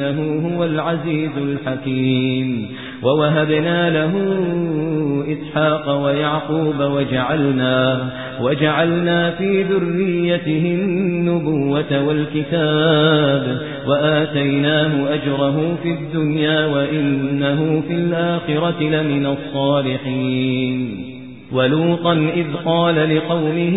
إنه هو العزيز الحكيم ووهبنا له إسحاق ويعقوب وجعلنا وجعلنا في ذريته النبوة والكتاب وآتيناه أجره في الدنيا وإنه في الآخرة لمن الصالحين. ولوطا إذ قال لقومه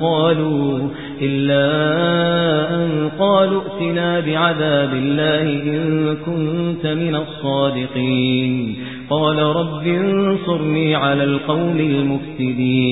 قالوا إلا أن قالوا ائتنا بعذاب الله إن كنت من الصادقين. قال رب انصرني على القوم المفسدين.